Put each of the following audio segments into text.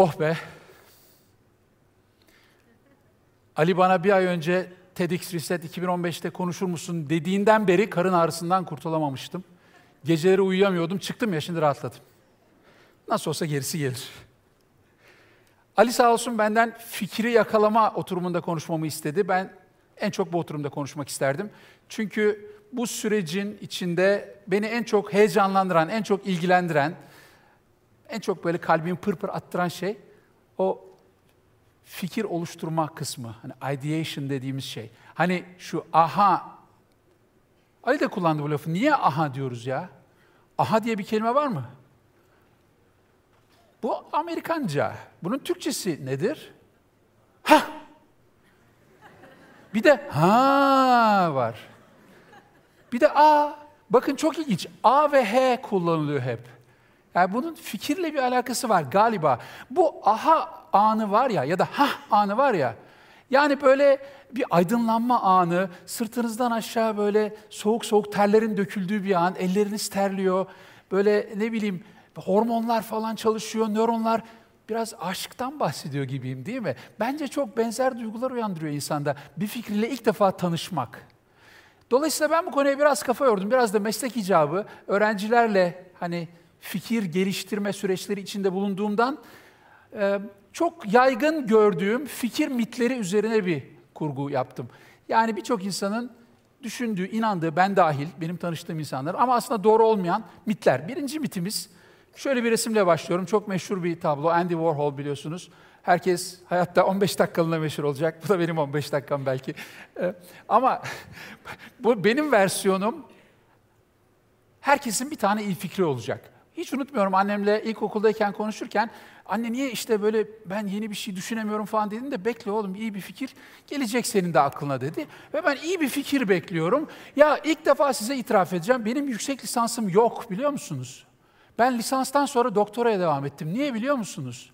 Oh be. Ali bana bir ay önce TEDx Reset 2015'te konuşur musun dediğinden beri karın ağrısından kurtulamamıştım. Geceleri uyuyamıyordum. Çıktım ya şimdi rahatladım. Nasıl olsa gerisi gelir. Ali sağ olsun benden fikri yakalama oturumunda konuşmamı istedi. Ben en çok bu oturumda konuşmak isterdim. Çünkü bu sürecin içinde beni en çok heyecanlandıran, en çok ilgilendiren, en çok böyle kalbimi pırpır attıran şey o fikir oluşturma kısmı. Hani ideation dediğimiz şey. Hani şu aha, Ali de kullandı bu lafı. Niye aha diyoruz ya? Aha diye bir kelime var mı? Bu Amerikanca. Bunun Türkçesi nedir? Ha. Bir de ha var. Bir de a. Bakın çok ilginç. A ve H kullanılıyor hep. Yani bunun fikirle bir alakası var galiba. Bu aha anı var ya ya da ha anı var ya. Yani böyle bir aydınlanma anı, sırtınızdan aşağı böyle soğuk soğuk terlerin döküldüğü bir an, elleriniz terliyor. Böyle ne bileyim hormonlar falan çalışıyor, nöronlar biraz aşktan bahsediyor gibiyim değil mi? Bence çok benzer duygular uyandırıyor insanda bir fikriyle ilk defa tanışmak. Dolayısıyla ben bu konuya biraz kafa yordum. Biraz da meslek icabı öğrencilerle hani fikir geliştirme süreçleri içinde bulunduğumdan e, çok yaygın gördüğüm fikir mitleri üzerine bir kurgu yaptım. Yani birçok insanın düşündüğü, inandığı, ben dahil, benim tanıştığım insanlar ama aslında doğru olmayan mitler. Birinci mitimiz, şöyle bir resimle başlıyorum. Çok meşhur bir tablo, Andy Warhol biliyorsunuz. Herkes hayatta 15 dakikalığına meşhur olacak. Bu da benim 15 dakikam belki. Ee, ama bu benim versiyonum. Herkesin bir tane iyi fikri olacak. Hiç unutmuyorum annemle ilkokuldayken konuşurken anne niye işte böyle ben yeni bir şey düşünemiyorum falan dedim de bekle oğlum iyi bir fikir gelecek senin de aklına dedi. Ve ben iyi bir fikir bekliyorum. Ya ilk defa size itiraf edeceğim benim yüksek lisansım yok biliyor musunuz? Ben lisanstan sonra doktoraya devam ettim. Niye biliyor musunuz?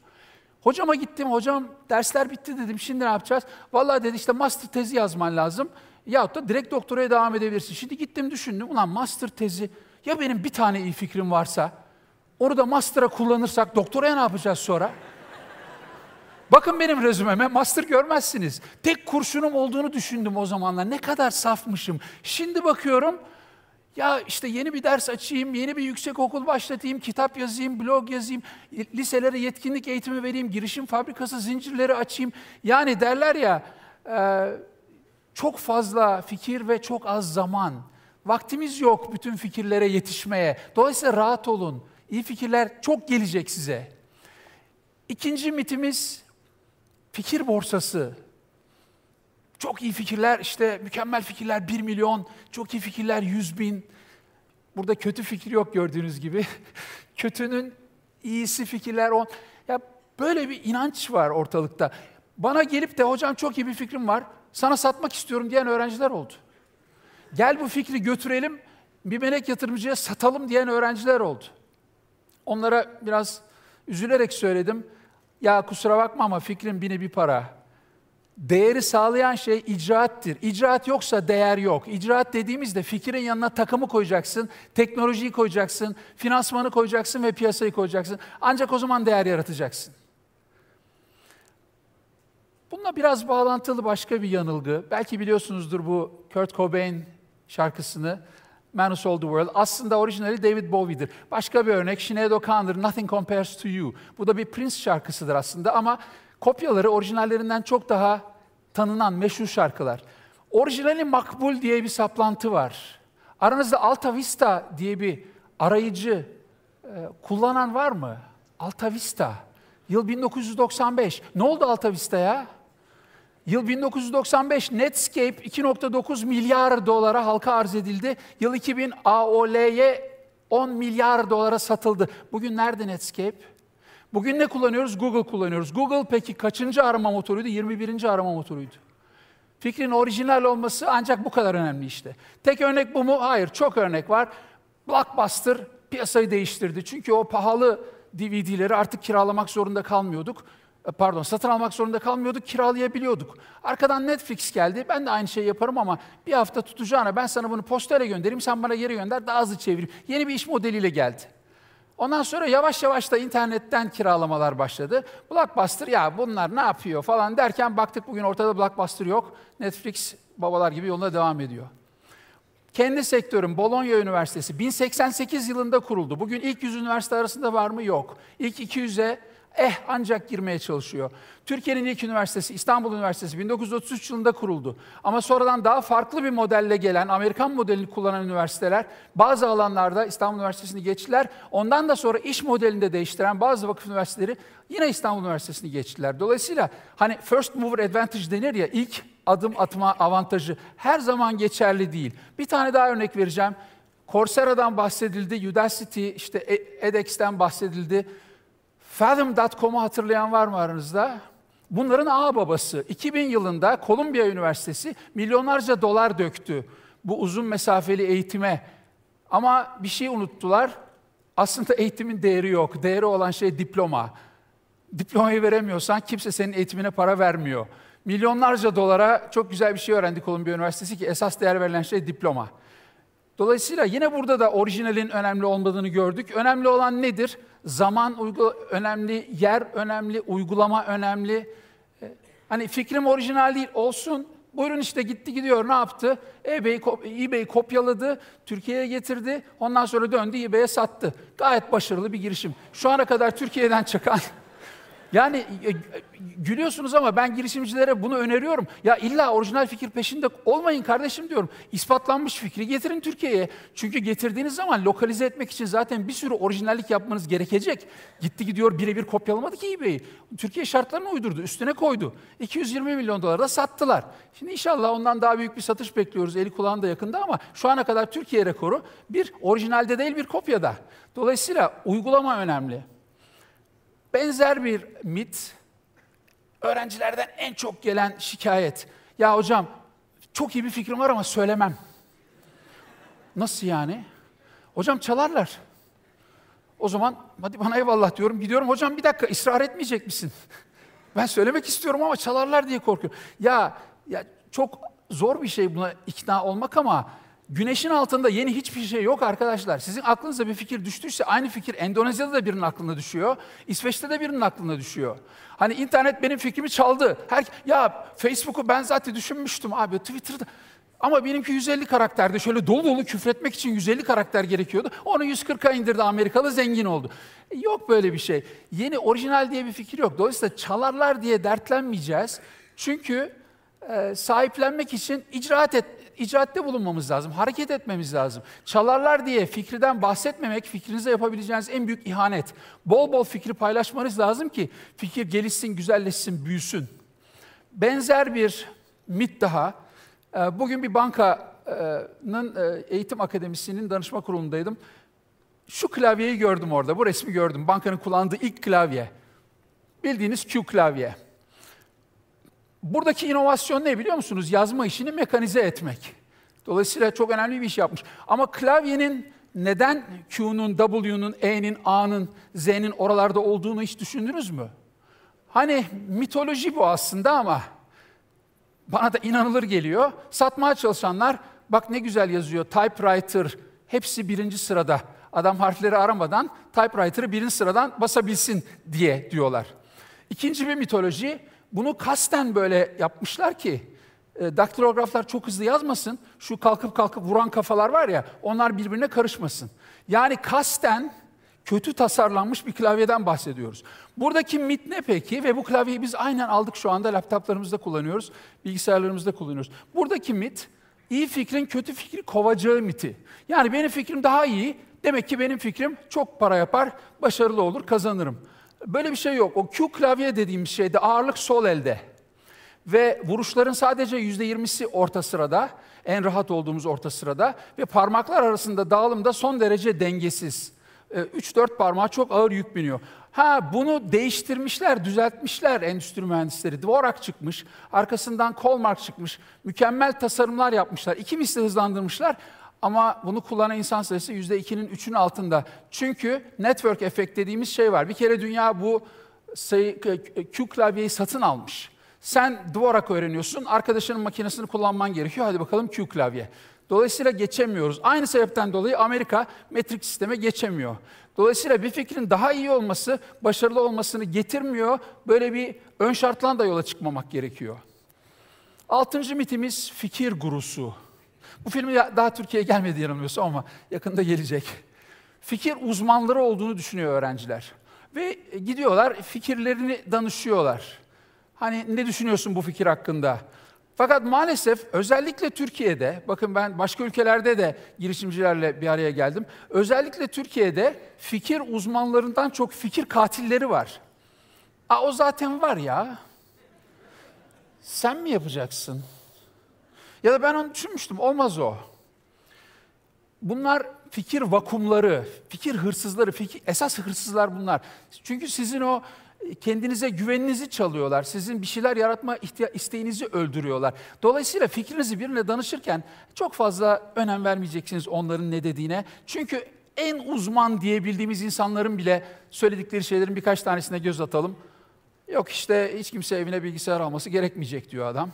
Hocama gittim, hocam dersler bitti dedim, şimdi ne yapacağız? Vallahi dedi işte master tezi yazman lazım. Yahut da direkt doktoraya devam edebilirsin. Şimdi gittim düşündüm, ulan master tezi, ya benim bir tane iyi fikrim varsa, onu da master'a kullanırsak doktoraya ne yapacağız sonra? Bakın benim rezümeme, master görmezsiniz. Tek kurşunum olduğunu düşündüm o zamanlar. Ne kadar safmışım. Şimdi bakıyorum, ya işte yeni bir ders açayım, yeni bir yüksek okul başlatayım, kitap yazayım, blog yazayım, liselere yetkinlik eğitimi vereyim, girişim fabrikası zincirleri açayım. Yani derler ya, e, çok fazla fikir ve çok az zaman. Vaktimiz yok bütün fikirlere yetişmeye. Dolayısıyla rahat olun. İyi fikirler çok gelecek size. İkinci mitimiz fikir borsası. Çok iyi fikirler, işte mükemmel fikirler 1 milyon, çok iyi fikirler 100 bin. Burada kötü fikir yok gördüğünüz gibi. Kötünün iyisi fikirler 10. Ya böyle bir inanç var ortalıkta. Bana gelip de hocam çok iyi bir fikrim var, sana satmak istiyorum diyen öğrenciler oldu. Gel bu fikri götürelim, bir melek yatırımcıya satalım diyen öğrenciler oldu. Onlara biraz üzülerek söyledim. Ya kusura bakma ama fikrin bini bir para. Değeri sağlayan şey icraattir. İcraat yoksa değer yok. İcraat dediğimizde fikrin yanına takımı koyacaksın, teknolojiyi koyacaksın, finansmanı koyacaksın ve piyasayı koyacaksın. Ancak o zaman değer yaratacaksın. Bununla biraz bağlantılı başka bir yanılgı. Belki biliyorsunuzdur bu Kurt Cobain şarkısını. Man Who Sold the World. Aslında orijinali David Bowie'dir. Başka bir örnek Sinead O'Connor, Nothing Compares to You. Bu da bir Prince şarkısıdır aslında ama kopyaları orijinallerinden çok daha tanınan meşhur şarkılar. Orijinali makbul diye bir saplantı var. Aranızda Alta Vista diye bir arayıcı e, kullanan var mı? Alta Vista. Yıl 1995. Ne oldu Alta Vista'ya? Yıl 1995 Netscape 2.9 milyar dolara halka arz edildi. Yıl 2000 AOL'ye 10 milyar dolara satıldı. Bugün nerede Netscape? Bugün ne kullanıyoruz? Google kullanıyoruz. Google peki kaçıncı arama motoruydu? 21. arama motoruydu. Fikrin orijinal olması ancak bu kadar önemli işte. Tek örnek bu mu? Hayır, çok örnek var. Blockbuster piyasayı değiştirdi. Çünkü o pahalı DVD'leri artık kiralamak zorunda kalmıyorduk. E, pardon satın almak zorunda kalmıyorduk, kiralayabiliyorduk. Arkadan Netflix geldi, ben de aynı şeyi yaparım ama bir hafta tutacağına ben sana bunu postayla göndereyim, sen bana geri gönder, daha hızlı çevireyim. Yeni bir iş modeliyle geldi. Ondan sonra yavaş yavaş da internetten kiralamalar başladı. Blockbuster ya bunlar ne yapıyor falan derken baktık bugün ortada Blockbuster yok. Netflix babalar gibi yoluna devam ediyor. Kendi sektörüm Bologna Üniversitesi 1088 yılında kuruldu. Bugün ilk 100 üniversite arasında var mı? Yok. İlk 200'e eh ancak girmeye çalışıyor. Türkiye'nin ilk üniversitesi İstanbul Üniversitesi 1933 yılında kuruldu. Ama sonradan daha farklı bir modelle gelen, Amerikan modelini kullanan üniversiteler bazı alanlarda İstanbul Üniversitesi'ni geçtiler. Ondan da sonra iş modelini de değiştiren bazı vakıf üniversiteleri yine İstanbul Üniversitesi'ni geçtiler. Dolayısıyla hani first mover advantage denir ya ilk adım atma avantajı her zaman geçerli değil. Bir tane daha örnek vereceğim. Coursera'dan bahsedildi, Udacity, işte e- edX'ten bahsedildi. Fathom.com'u hatırlayan var mı aranızda? Bunların ağ babası. 2000 yılında Columbia Üniversitesi milyonlarca dolar döktü bu uzun mesafeli eğitime. Ama bir şey unuttular. Aslında eğitimin değeri yok. Değeri olan şey diploma. Diplomayı veremiyorsan kimse senin eğitimine para vermiyor. Milyonlarca dolara çok güzel bir şey öğrendi Columbia Üniversitesi ki esas değer verilen şey diploma. Dolayısıyla yine burada da orijinalin önemli olmadığını gördük. Önemli olan nedir? Zaman uygu önemli, yer önemli, uygulama önemli. E, hani fikrim orijinal değil, olsun. Buyurun işte gitti gidiyor, ne yaptı? eBay, eBay kopyaladı, Türkiye'ye getirdi. Ondan sonra döndü eBay'e sattı. Gayet başarılı bir girişim. Şu ana kadar Türkiye'den çıkan yani e, gülüyorsunuz ama ben girişimcilere bunu öneriyorum. Ya illa orijinal fikir peşinde olmayın kardeşim diyorum. İspatlanmış fikri getirin Türkiye'ye. Çünkü getirdiğiniz zaman lokalize etmek için zaten bir sürü orijinallik yapmanız gerekecek. Gitti gidiyor birebir kopyalamadı ki eBay'i. Türkiye şartlarını uydurdu, üstüne koydu. 220 milyon dolara da sattılar. Şimdi inşallah ondan daha büyük bir satış bekliyoruz. Eli kulağında yakında ama şu ana kadar Türkiye rekoru bir orijinalde değil bir kopyada. Dolayısıyla uygulama önemli. Benzer bir mit, öğrencilerden en çok gelen şikayet. Ya hocam çok iyi bir fikrim var ama söylemem. Nasıl yani? Hocam çalarlar. O zaman hadi bana eyvallah diyorum. Gidiyorum hocam bir dakika ısrar etmeyecek misin? ben söylemek istiyorum ama çalarlar diye korkuyorum. Ya, ya çok zor bir şey buna ikna olmak ama Güneşin altında yeni hiçbir şey yok arkadaşlar. Sizin aklınıza bir fikir düştüyse aynı fikir Endonezya'da da birinin aklına düşüyor. İsveç'te de birinin aklına düşüyor. Hani internet benim fikrimi çaldı. Her, ya Facebook'u ben zaten düşünmüştüm abi Twitter'da. Ama benimki 150 karakterde şöyle dolu dolu küfretmek için 150 karakter gerekiyordu. Onu 140'a indirdi Amerikalı zengin oldu. E, yok böyle bir şey. Yeni orijinal diye bir fikir yok. Dolayısıyla çalarlar diye dertlenmeyeceğiz. Çünkü e, sahiplenmek için icraat et, icraatte bulunmamız lazım, hareket etmemiz lazım. Çalarlar diye fikriden bahsetmemek, fikrinize yapabileceğiniz en büyük ihanet. Bol bol fikri paylaşmanız lazım ki fikir gelişsin, güzelleşsin, büyüsün. Benzer bir mit daha. Ee, bugün bir bankanın e, eğitim akademisinin danışma kurulundaydım. Şu klavyeyi gördüm orada, bu resmi gördüm. Bankanın kullandığı ilk klavye. Bildiğiniz Q klavye. Buradaki inovasyon ne biliyor musunuz? Yazma işini mekanize etmek. Dolayısıyla çok önemli bir iş yapmış. Ama klavyenin neden Q'nun, W'nun, E'nin, A'nın, Z'nin oralarda olduğunu hiç düşündünüz mü? Hani mitoloji bu aslında ama bana da inanılır geliyor. Satmaya çalışanlar bak ne güzel yazıyor typewriter hepsi birinci sırada. Adam harfleri aramadan typewriter'ı birinci sıradan basabilsin diye diyorlar. İkinci bir mitoloji bunu kasten böyle yapmışlar ki e, daktilograflar çok hızlı yazmasın. Şu kalkıp kalkıp vuran kafalar var ya onlar birbirine karışmasın. Yani kasten kötü tasarlanmış bir klavyeden bahsediyoruz. Buradaki mit ne peki? Ve bu klavyeyi biz aynen aldık şu anda laptoplarımızda kullanıyoruz, bilgisayarlarımızda kullanıyoruz. Buradaki mit iyi fikrin kötü fikri kovacağı miti. Yani benim fikrim daha iyi, demek ki benim fikrim çok para yapar, başarılı olur, kazanırım. Böyle bir şey yok. O Q klavye dediğimiz şeyde ağırlık sol elde. Ve vuruşların sadece yüzde yirmisi orta sırada, en rahat olduğumuz orta sırada ve parmaklar arasında dağılımda son derece dengesiz. 3-4 ee, parmağa çok ağır yük biniyor. Ha bunu değiştirmişler, düzeltmişler endüstri mühendisleri. Dvorak çıkmış, arkasından Kolmark çıkmış. Mükemmel tasarımlar yapmışlar. İki misli hızlandırmışlar. Ama bunu kullanan insan sayısı %2'nin 3'ün altında. Çünkü network efekt dediğimiz şey var. Bir kere dünya bu sayı, Q klavyeyi satın almış. Sen Dvorak öğreniyorsun, arkadaşının makinesini kullanman gerekiyor. Hadi bakalım Q klavye. Dolayısıyla geçemiyoruz. Aynı sebepten dolayı Amerika metrik sisteme geçemiyor. Dolayısıyla bir fikrin daha iyi olması, başarılı olmasını getirmiyor. Böyle bir ön şartlan da yola çıkmamak gerekiyor. Altıncı mitimiz fikir gurusu. Bu film daha Türkiye'ye gelmedi yanılmıyorsam ama yakında gelecek. Fikir uzmanları olduğunu düşünüyor öğrenciler. Ve gidiyorlar fikirlerini danışıyorlar. Hani ne düşünüyorsun bu fikir hakkında? Fakat maalesef özellikle Türkiye'de, bakın ben başka ülkelerde de girişimcilerle bir araya geldim. Özellikle Türkiye'de fikir uzmanlarından çok fikir katilleri var. Aa, o zaten var ya. Sen mi yapacaksın? Ya da ben onu düşünmüştüm, olmaz o. Bunlar fikir vakumları, fikir hırsızları, fikir, esas hırsızlar bunlar. Çünkü sizin o kendinize güveninizi çalıyorlar. Sizin bir şeyler yaratma isteğinizi öldürüyorlar. Dolayısıyla fikrinizi birine danışırken çok fazla önem vermeyeceksiniz onların ne dediğine. Çünkü en uzman diyebildiğimiz insanların bile söyledikleri şeylerin birkaç tanesine göz atalım. Yok işte hiç kimse evine bilgisayar alması gerekmeyecek diyor adam.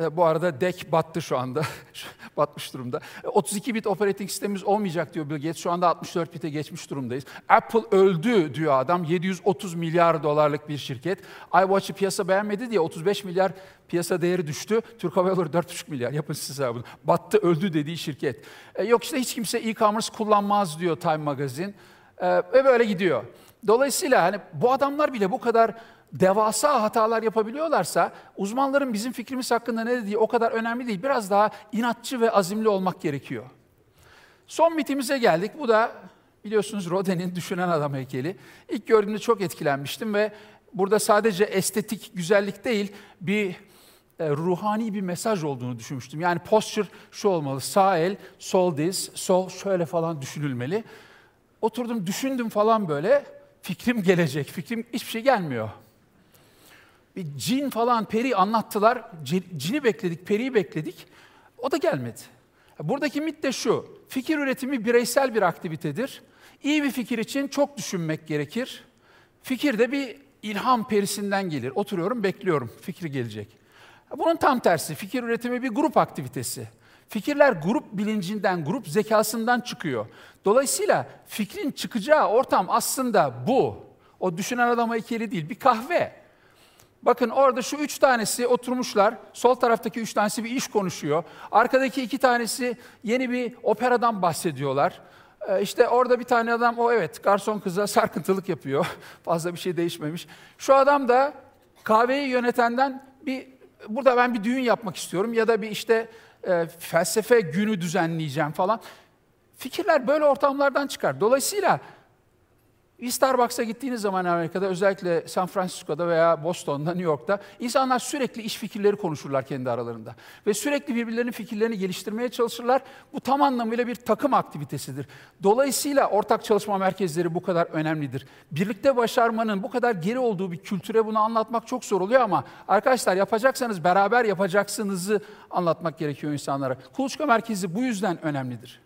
E, bu arada DEC battı şu anda. Batmış durumda. 32 e, bit operating sistemimiz olmayacak diyor Bill Gates. Şu anda 64 bite geçmiş durumdayız. Apple öldü diyor adam. 730 milyar dolarlık bir şirket. iWatch'ı piyasa beğenmedi diye 35 milyar piyasa değeri düştü. Türk Hava Yolları 4,5 milyar. Yapın siz hesabını. Battı öldü dediği şirket. E, yok işte hiç kimse e-commerce kullanmaz diyor Time Magazine. Ve böyle gidiyor. Dolayısıyla hani bu adamlar bile bu kadar devasa hatalar yapabiliyorlarsa uzmanların bizim fikrimiz hakkında ne dediği o kadar önemli değil. Biraz daha inatçı ve azimli olmak gerekiyor. Son mitimize geldik. Bu da biliyorsunuz Rodin'in Düşünen Adam heykeli. İlk gördüğümde çok etkilenmiştim ve burada sadece estetik güzellik değil bir e, ruhani bir mesaj olduğunu düşünmüştüm. Yani posture şu olmalı. Sağ el, sol diz, sol şöyle falan düşünülmeli. Oturdum düşündüm falan böyle. Fikrim gelecek. Fikrim hiçbir şey gelmiyor bir cin falan, peri anlattılar. Cini bekledik, periyi bekledik. O da gelmedi. Buradaki mit de şu. Fikir üretimi bireysel bir aktivitedir. İyi bir fikir için çok düşünmek gerekir. Fikir de bir ilham perisinden gelir. Oturuyorum, bekliyorum. Fikir gelecek. Bunun tam tersi. Fikir üretimi bir grup aktivitesi. Fikirler grup bilincinden, grup zekasından çıkıyor. Dolayısıyla fikrin çıkacağı ortam aslında bu. O düşünen adam heykeli değil, bir kahve. Bakın orada şu üç tanesi oturmuşlar. Sol taraftaki üç tanesi bir iş konuşuyor. Arkadaki iki tanesi yeni bir operadan bahsediyorlar. Ee, işte orada bir tane adam o evet garson kıza sarkıntılık yapıyor. Fazla bir şey değişmemiş. Şu adam da kahveyi yönetenden bir burada ben bir düğün yapmak istiyorum ya da bir işte e, felsefe günü düzenleyeceğim falan. Fikirler böyle ortamlardan çıkar. Dolayısıyla Starbucks'a gittiğiniz zaman Amerika'da özellikle San Francisco'da veya Boston'da, New York'ta insanlar sürekli iş fikirleri konuşurlar kendi aralarında. Ve sürekli birbirlerinin fikirlerini geliştirmeye çalışırlar. Bu tam anlamıyla bir takım aktivitesidir. Dolayısıyla ortak çalışma merkezleri bu kadar önemlidir. Birlikte başarmanın bu kadar geri olduğu bir kültüre bunu anlatmak çok zor oluyor ama arkadaşlar yapacaksanız beraber yapacaksınızı anlatmak gerekiyor insanlara. Kuluçka merkezi bu yüzden önemlidir.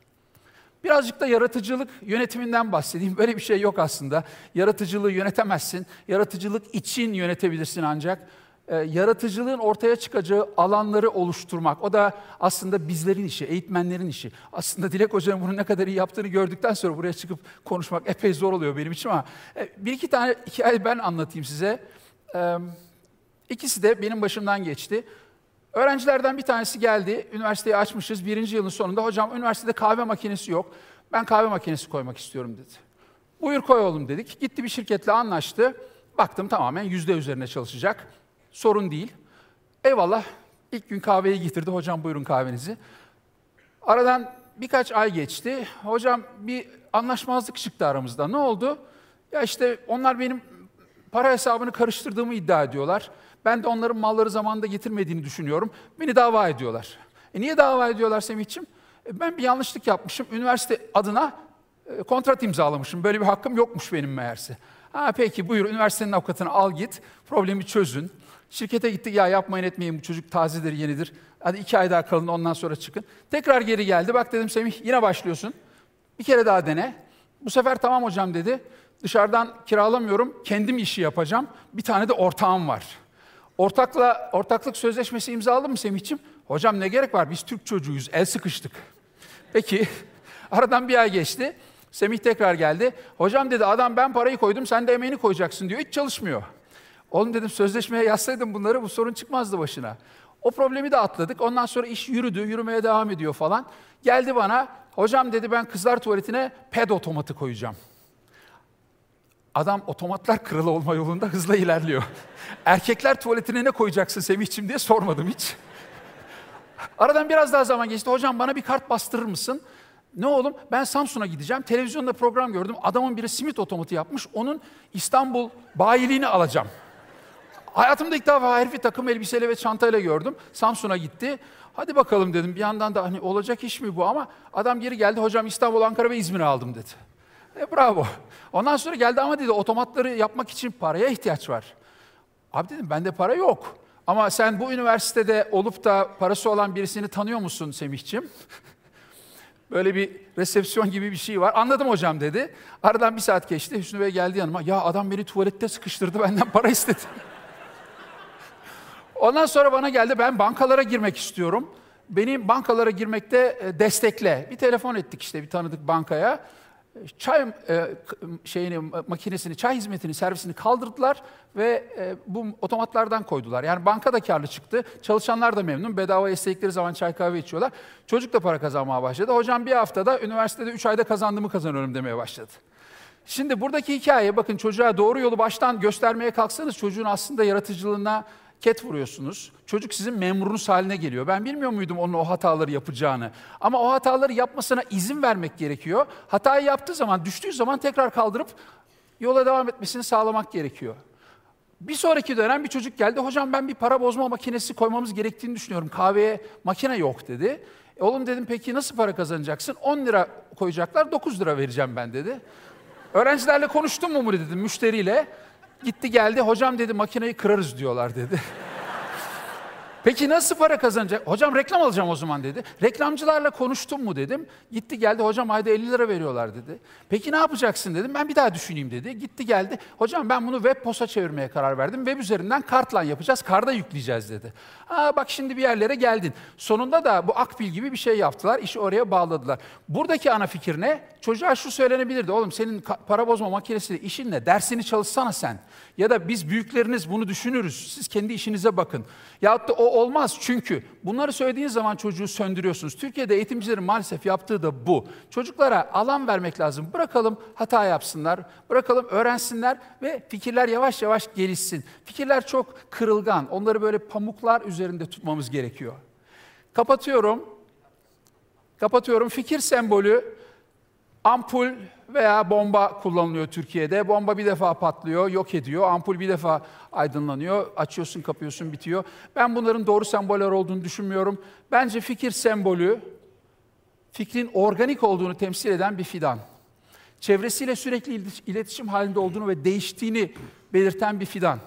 Birazcık da yaratıcılık yönetiminden bahsedeyim. Böyle bir şey yok aslında. Yaratıcılığı yönetemezsin. Yaratıcılık için yönetebilirsin ancak. Ee, yaratıcılığın ortaya çıkacağı alanları oluşturmak. O da aslında bizlerin işi, eğitmenlerin işi. Aslında Dilek Hoca'nın bunu ne kadar iyi yaptığını gördükten sonra buraya çıkıp konuşmak epey zor oluyor benim için ama e, bir iki tane hikaye ben anlatayım size. Ee, ikisi de benim başımdan geçti. Öğrencilerden bir tanesi geldi, üniversiteyi açmışız, birinci yılın sonunda. Hocam üniversitede kahve makinesi yok, ben kahve makinesi koymak istiyorum dedi. Buyur koy oğlum dedik. Gitti bir şirketle anlaştı. Baktım tamamen yüzde üzerine çalışacak. Sorun değil. Eyvallah. İlk gün kahveyi getirdi. Hocam buyurun kahvenizi. Aradan birkaç ay geçti. Hocam bir anlaşmazlık çıktı aramızda. Ne oldu? Ya işte onlar benim para hesabını karıştırdığımı iddia ediyorlar. Ben de onların malları zamanında getirmediğini düşünüyorum. Beni dava ediyorlar. E niye dava ediyorlar Semih'ciğim? E ben bir yanlışlık yapmışım. Üniversite adına e, kontrat imzalamışım. Böyle bir hakkım yokmuş benim meğerse. Ha peki buyur üniversitenin avukatını al git. Problemi çözün. Şirkete gittik ya yapmayın etmeyin bu çocuk tazedir yenidir. Hadi iki ay daha kalın ondan sonra çıkın. Tekrar geri geldi. Bak dedim Semih yine başlıyorsun. Bir kere daha dene. Bu sefer tamam hocam dedi. Dışarıdan kiralamıyorum. Kendim işi yapacağım. Bir tane de ortağım var. Ortakla ortaklık sözleşmesi imzaladı mı Semih'ciğim? Hocam ne gerek var? Biz Türk çocuğuyuz. El sıkıştık. Peki. Aradan bir ay geçti. Semih tekrar geldi. Hocam dedi adam ben parayı koydum sen de emeğini koyacaksın diyor. Hiç çalışmıyor. Oğlum dedim sözleşmeye yazsaydım bunları bu sorun çıkmazdı başına. O problemi de atladık. Ondan sonra iş yürüdü, yürümeye devam ediyor falan. Geldi bana, hocam dedi ben kızlar tuvaletine ped otomatı koyacağım. Adam otomatlar kralı olma yolunda hızla ilerliyor. Erkekler tuvaletine ne koyacaksın Semih'ciğim diye sormadım hiç. Aradan biraz daha zaman geçti. Hocam bana bir kart bastırır mısın? Ne oğlum? Ben Samsun'a gideceğim. Televizyonda program gördüm. Adamın biri simit otomatı yapmış. Onun İstanbul bayiliğini alacağım. Hayatımda ilk defa herifi takım elbiseyle ve çantayla gördüm. Samsun'a gitti. Hadi bakalım dedim. Bir yandan da hani olacak iş mi bu ama adam geri geldi. Hocam İstanbul, Ankara ve İzmir'i aldım dedi. E bravo. Ondan sonra geldi ama dedi otomatları yapmak için paraya ihtiyaç var. Abi dedim bende para yok. Ama sen bu üniversitede olup da parası olan birisini tanıyor musun Semih'ciğim? Böyle bir resepsiyon gibi bir şey var. Anladım hocam dedi. Aradan bir saat geçti. Hüsnü Bey geldi yanıma. Ya adam beni tuvalette sıkıştırdı benden para istedi. Ondan sonra bana geldi ben bankalara girmek istiyorum. Beni bankalara girmekte e, destekle. Bir telefon ettik işte bir tanıdık bankaya. Çay e, şeyini makinesini, çay hizmetini, servisini kaldırdılar ve e, bu otomatlardan koydular. Yani banka da karlı çıktı. Çalışanlar da memnun. Bedava istedikleri zaman çay kahve içiyorlar. Çocuk da para kazanmaya başladı. Hocam bir haftada üniversitede 3 ayda kazandığımı kazanıyorum demeye başladı. Şimdi buradaki hikaye bakın çocuğa doğru yolu baştan göstermeye kalksanız çocuğun aslında yaratıcılığına ket vuruyorsunuz. Çocuk sizin memurunuz haline geliyor. Ben bilmiyor muydum onun o hataları yapacağını. Ama o hataları yapmasına izin vermek gerekiyor. Hatayı yaptığı zaman, düştüğü zaman tekrar kaldırıp yola devam etmesini sağlamak gerekiyor. Bir sonraki dönem bir çocuk geldi. Hocam ben bir para bozma makinesi koymamız gerektiğini düşünüyorum. Kahveye makine yok dedi. E oğlum dedim peki nasıl para kazanacaksın? 10 lira koyacaklar 9 lira vereceğim ben dedi. Öğrencilerle konuştum mu mu dedim müşteriyle. Gitti geldi, hocam dedi makineyi kırarız diyorlar dedi. Peki nasıl para kazanacak? Hocam reklam alacağım o zaman dedi. Reklamcılarla konuştum mu dedim. Gitti geldi hocam ayda 50 lira veriyorlar dedi. Peki ne yapacaksın dedim. Ben bir daha düşüneyim dedi. Gitti geldi. Hocam ben bunu web posta çevirmeye karar verdim. Web üzerinden kartla yapacağız. Karda yükleyeceğiz dedi. Aa bak şimdi bir yerlere geldin. Sonunda da bu Akbil gibi bir şey yaptılar. İşi oraya bağladılar. Buradaki ana fikir ne? Çocuğa şu söylenebilirdi. Oğlum senin para bozma makinesiyle işin ne? Dersini çalışsana sen. Ya da biz büyükleriniz bunu düşünürüz. Siz kendi işinize bakın. Ya da o olmaz çünkü bunları söylediğiniz zaman çocuğu söndürüyorsunuz. Türkiye'de eğitimcilerin maalesef yaptığı da bu. Çocuklara alan vermek lazım. Bırakalım hata yapsınlar, bırakalım öğrensinler ve fikirler yavaş yavaş gelişsin. Fikirler çok kırılgan. Onları böyle pamuklar üzerinde tutmamız gerekiyor. Kapatıyorum. Kapatıyorum. Fikir sembolü ampul veya bomba kullanılıyor Türkiye'de. Bomba bir defa patlıyor, yok ediyor. Ampul bir defa aydınlanıyor. Açıyorsun, kapıyorsun, bitiyor. Ben bunların doğru semboller olduğunu düşünmüyorum. Bence fikir sembolü, fikrin organik olduğunu temsil eden bir fidan. Çevresiyle sürekli iletişim halinde olduğunu ve değiştiğini belirten bir fidan.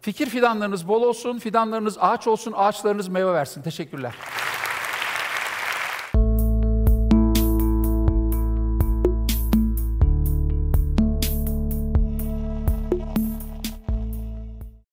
Fikir fidanlarınız bol olsun, fidanlarınız ağaç olsun, ağaçlarınız meyve versin. Teşekkürler.